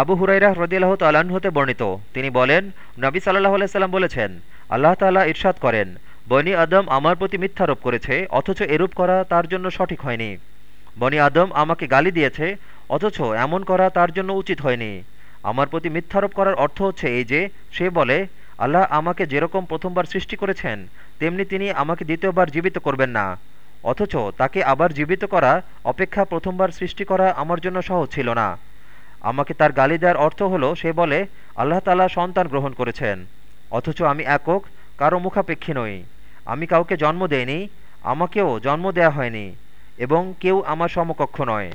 আবু হুরাইরা হ্রদিয়াল্লাহ তাল্লাহ্ন হতে বর্ণিত। তিনি বলেন, নবী সাল্লাহ আলাইসাল্লাম বলেছেন, আল্লাহ তাল্লাহ ইরশাদ করেন, বনি আদম আমার প্রতি মিথ্যারোপ করেছে, অথচ এরূপ করা তার জন্য সঠিক হয়নি। বনি আদম আমাকে গালি দিয়েছে, অথচ এমন করা তার জন্য উচিত হয়নি। আমার প্রতি মিথ্যারোপ করার অর্থ হচ্ছে এই যে, সে বলে, আল্লাহ আমাকে যেরকম প্রথমবার সৃষ্টি করেছেন, তেমনি তিনি আমাকে দ্বিতীয়বার জীবিত করবেন না। অথচ তাকে আবার জীবিত করা, অপেক্ষা প্রথমবার সৃষ্টি করা আমার জন্য সহজ ছিল না। আমাকে তার গালি দেওয়ার অর্থ হলো, সে বলে, আল্লাহ তালা সন্তান গ্রহণ করেছেন। অথচ আমি একক, কারও মুখাপেক্ষী নই। আমি কাউকে জন্ম দেইনি, আমাকেও জন্ম দেয়া হয়নি, এবং কেউ আমার সমকক্ষ নয়।